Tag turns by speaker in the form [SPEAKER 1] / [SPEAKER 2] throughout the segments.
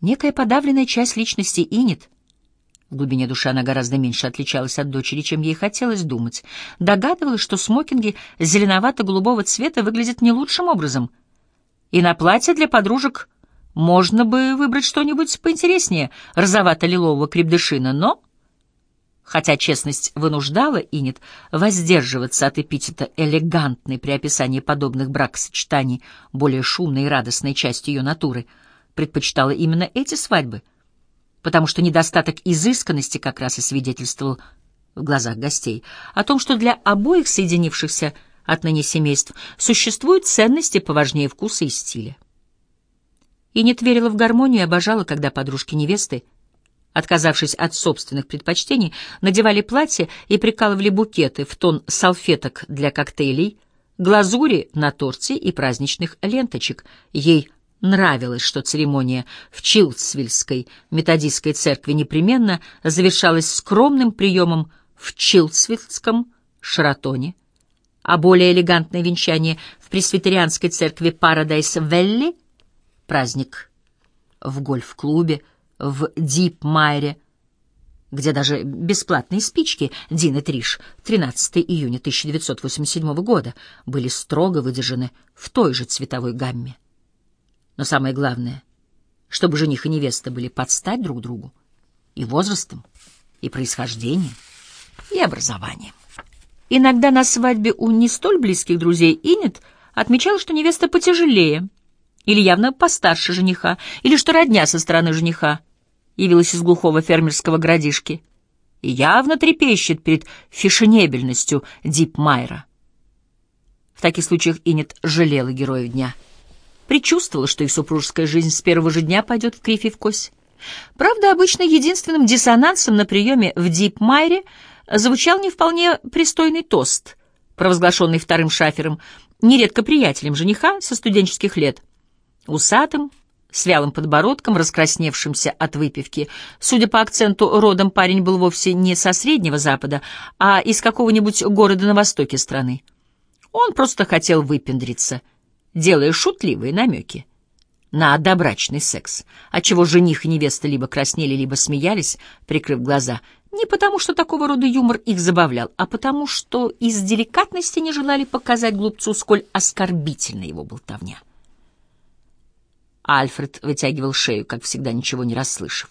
[SPEAKER 1] Некая подавленная часть личности Инет, в глубине души она гораздо меньше отличалась от дочери, чем ей хотелось думать, догадывалась, что смокинги зеленовато-голубого цвета выглядят не лучшим образом, и на платье для подружек можно бы выбрать что-нибудь поинтереснее розовато-лилового крепдышина, но... Хотя честность вынуждала Инет воздерживаться от эпитета «элегантный» при описании подобных бракосочетаний, более шумной и радостной частью ее натуры, предпочитала именно эти свадьбы, потому что недостаток изысканности как раз и свидетельствовал в глазах гостей о том, что для обоих соединившихся отныне семейств существуют ценности поважнее вкуса и стиля. Инет верила в гармонию и обожала, когда подружки невесты — отказавшись от собственных предпочтений, надевали платья и прикалывали букеты в тон салфеток для коктейлей, глазури на торте и праздничных ленточек. Ей нравилось, что церемония в Чилсвильской методистской церкви непременно завершалась скромным приемом в Чилсвильском Шаратоне, а более элегантное венчание в пресвитерианской церкви Парадайс-Велли — праздник в гольф-клубе — в Дипмайре, где даже бесплатные спички Дин и Триш 13 июня 1987 года были строго выдержаны в той же цветовой гамме. Но самое главное, чтобы жених и невеста были под стать друг другу и возрастом, и происхождением, и образованием. Иногда на свадьбе у не столь близких друзей Инет отмечала, что невеста потяжелее, или явно постарше жениха, или что родня со стороны жениха явилась из глухого фермерского городишки и явно трепещет перед фешенебельностью Дипмайра. В таких случаях Инет жалела героев дня. Предчувствовала, что их супружеская жизнь с первого же дня пойдет в кривь и в кость. Правда, обычно единственным диссонансом на приеме в Дипмайре звучал не вполне пристойный тост, провозглашенный вторым шафером, нередко приятелем жениха со студенческих лет, усатым, с вялым подбородком, раскрасневшимся от выпивки. Судя по акценту, родом парень был вовсе не со Среднего Запада, а из какого-нибудь города на востоке страны. Он просто хотел выпендриться, делая шутливые намеки на добрачный секс, отчего жених и невеста либо краснели, либо смеялись, прикрыв глаза, не потому что такого рода юмор их забавлял, а потому что из деликатности не желали показать глупцу, сколь оскорбительна его болтовня. Альфред вытягивал шею, как всегда, ничего не расслышав.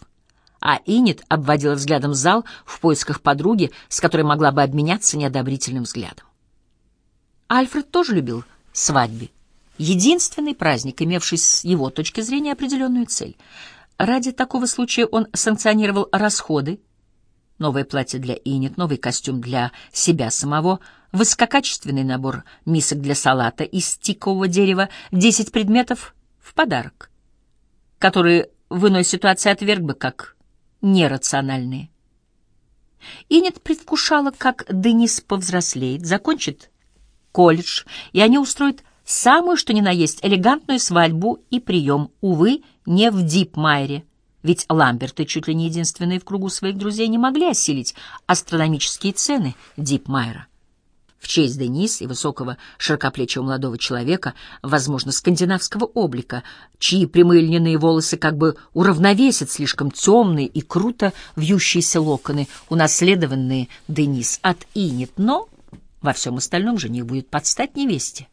[SPEAKER 1] А Инет обводила взглядом зал в поисках подруги, с которой могла бы обменяться неодобрительным взглядом. Альфред тоже любил свадьбы. Единственный праздник, имевший с его точки зрения определенную цель. Ради такого случая он санкционировал расходы, новое платье для Инет, новый костюм для себя самого, высококачественный набор мисок для салата из тикового дерева, десять предметов в подарок, которые в иной ситуации отверг бы как нерациональные. Инет предвкушала, как Денис повзрослеет, закончит колледж, и они устроят самую, что ни на есть, элегантную свадьбу и прием, увы, не в Дипмайре, ведь Ламберты, чуть ли не единственные в кругу своих друзей, не могли осилить астрономические цены Дипмайра в честь Денис и высокого широкоплечего молодого человека, возможно, скандинавского облика, чьи прямые льняные волосы как бы уравновесят слишком темные и круто вьющиеся локоны, унаследованные Денис от Инет, но во всем остальном жених будет подстать невесте.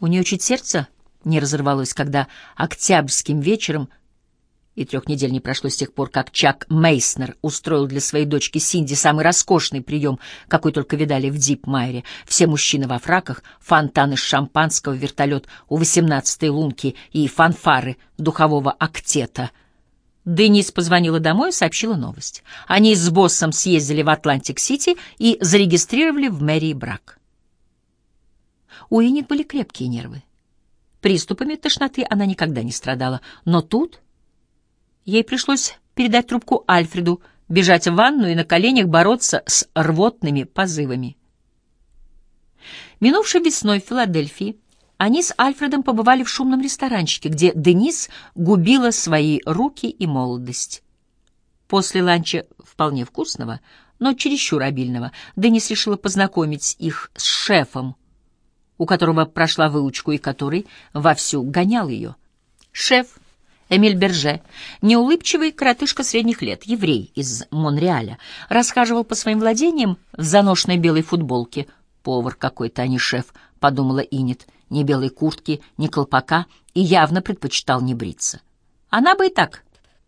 [SPEAKER 1] У нее чуть сердце не разорвалось, когда октябрьским вечером и трех недель не прошло с тех пор, как Чак Мейснер устроил для своей дочки Синди самый роскошный прием, какой только видали в Дипмайре. Все мужчины во фраках, фонтан из шампанского, вертолет у восемнадцатой лунки и фанфары духового октета. Денис позвонила домой и сообщила новость. Они с боссом съездили в Атлантик-Сити и зарегистрировали в мэрии брак. У Иннет были крепкие нервы. Приступами тошноты она никогда не страдала, но тут Ей пришлось передать трубку Альфреду, бежать в ванну и на коленях бороться с рвотными позывами. Минувшей весной в Филадельфии они с Альфредом побывали в шумном ресторанчике, где Денис губила свои руки и молодость. После ланча вполне вкусного, но чересчур обильного, Денис решила познакомить их с шефом, у которого прошла выучку и который вовсю гонял ее. Шеф Эмиль Берже, неулыбчивый коротышка средних лет, еврей из Монреаля, расхаживал по своим владениям в заношенной белой футболке. «Повар какой-то, а не шеф», — подумала Инет, ни белой куртки, ни колпака, и явно предпочитал не бриться. Она бы и так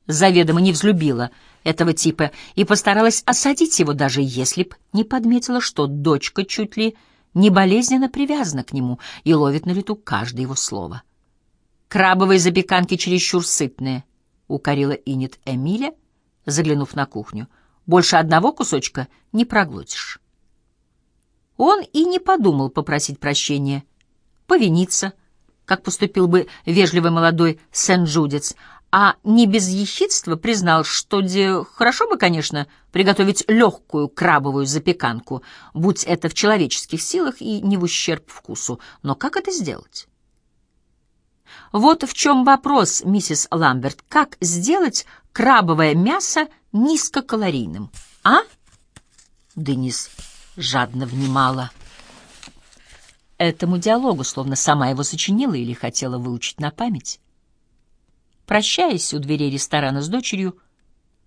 [SPEAKER 1] заведомо не взлюбила этого типа и постаралась осадить его, даже если б не подметила, что дочка чуть ли не болезненно привязана к нему и ловит на лету каждое его слово. «Крабовые запеканки чересчур сытные», — укорила Инет Эмиля, заглянув на кухню. «Больше одного кусочка не проглотишь». Он и не подумал попросить прощения, повиниться, как поступил бы вежливый молодой Сен-Джудец, а не без ехидства признал, что де хорошо бы, конечно, приготовить легкую крабовую запеканку, будь это в человеческих силах и не в ущерб вкусу. Но как это сделать? Вот в чем вопрос, миссис Ламберт. Как сделать крабовое мясо низкокалорийным, а? Денис жадно внимала этому диалогу, словно сама его сочинила или хотела выучить на память. Прощаясь у дверей ресторана с дочерью,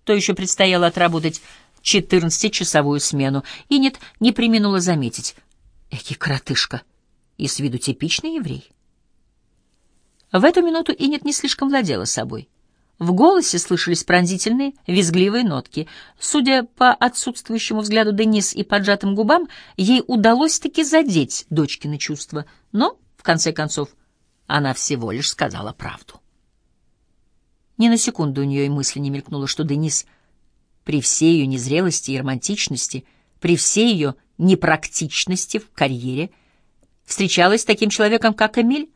[SPEAKER 1] то еще предстояло отработать четырнадцатичасовую смену, и нет, не приминула заметить. Эки коротышка, и с виду типичный еврей. В эту минуту Инет не слишком владела собой. В голосе слышались пронзительные, визгливые нотки. Судя по отсутствующему взгляду Денис и поджатым губам, ей удалось таки задеть дочкины чувства, но, в конце концов, она всего лишь сказала правду. Ни на секунду у нее и мысли не мелькнуло, что Денис, при всей ее незрелости и романтичности, при всей ее непрактичности в карьере, встречалась с таким человеком, как Эмиль,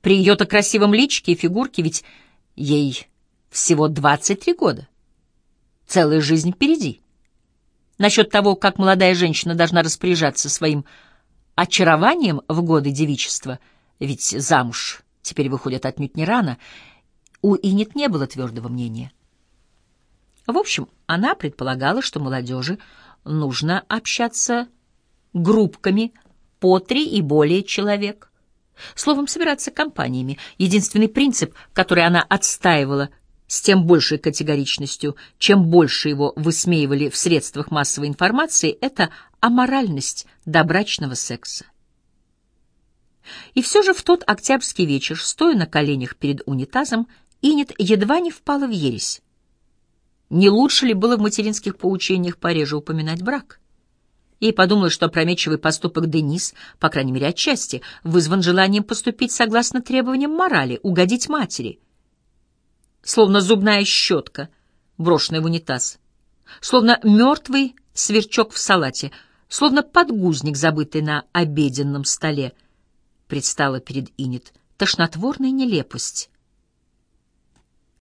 [SPEAKER 1] при ее-то красивом личике и фигурке, ведь ей всего 23 года. Целая жизнь впереди. Насчет того, как молодая женщина должна распоряжаться своим очарованием в годы девичества, ведь замуж теперь выходит отнюдь не рано, у Инет не было твердого мнения. В общем, она предполагала, что молодежи нужно общаться группками по три и более человек, Словом, собираться компаниями. Единственный принцип, который она отстаивала с тем большей категоричностью, чем больше его высмеивали в средствах массовой информации, это аморальность добрачного секса. И все же в тот октябрьский вечер, стоя на коленях перед унитазом, Инет едва не впала в ересь. Не лучше ли было в материнских поучениях пореже упоминать брак? Ей подумалось, что опрометчивый поступок Денис, по крайней мере отчасти, вызван желанием поступить согласно требованиям морали, угодить матери. Словно зубная щетка, брошенная в унитаз. Словно мертвый сверчок в салате, словно подгузник, забытый на обеденном столе. Предстала перед Инет тошнотворная нелепость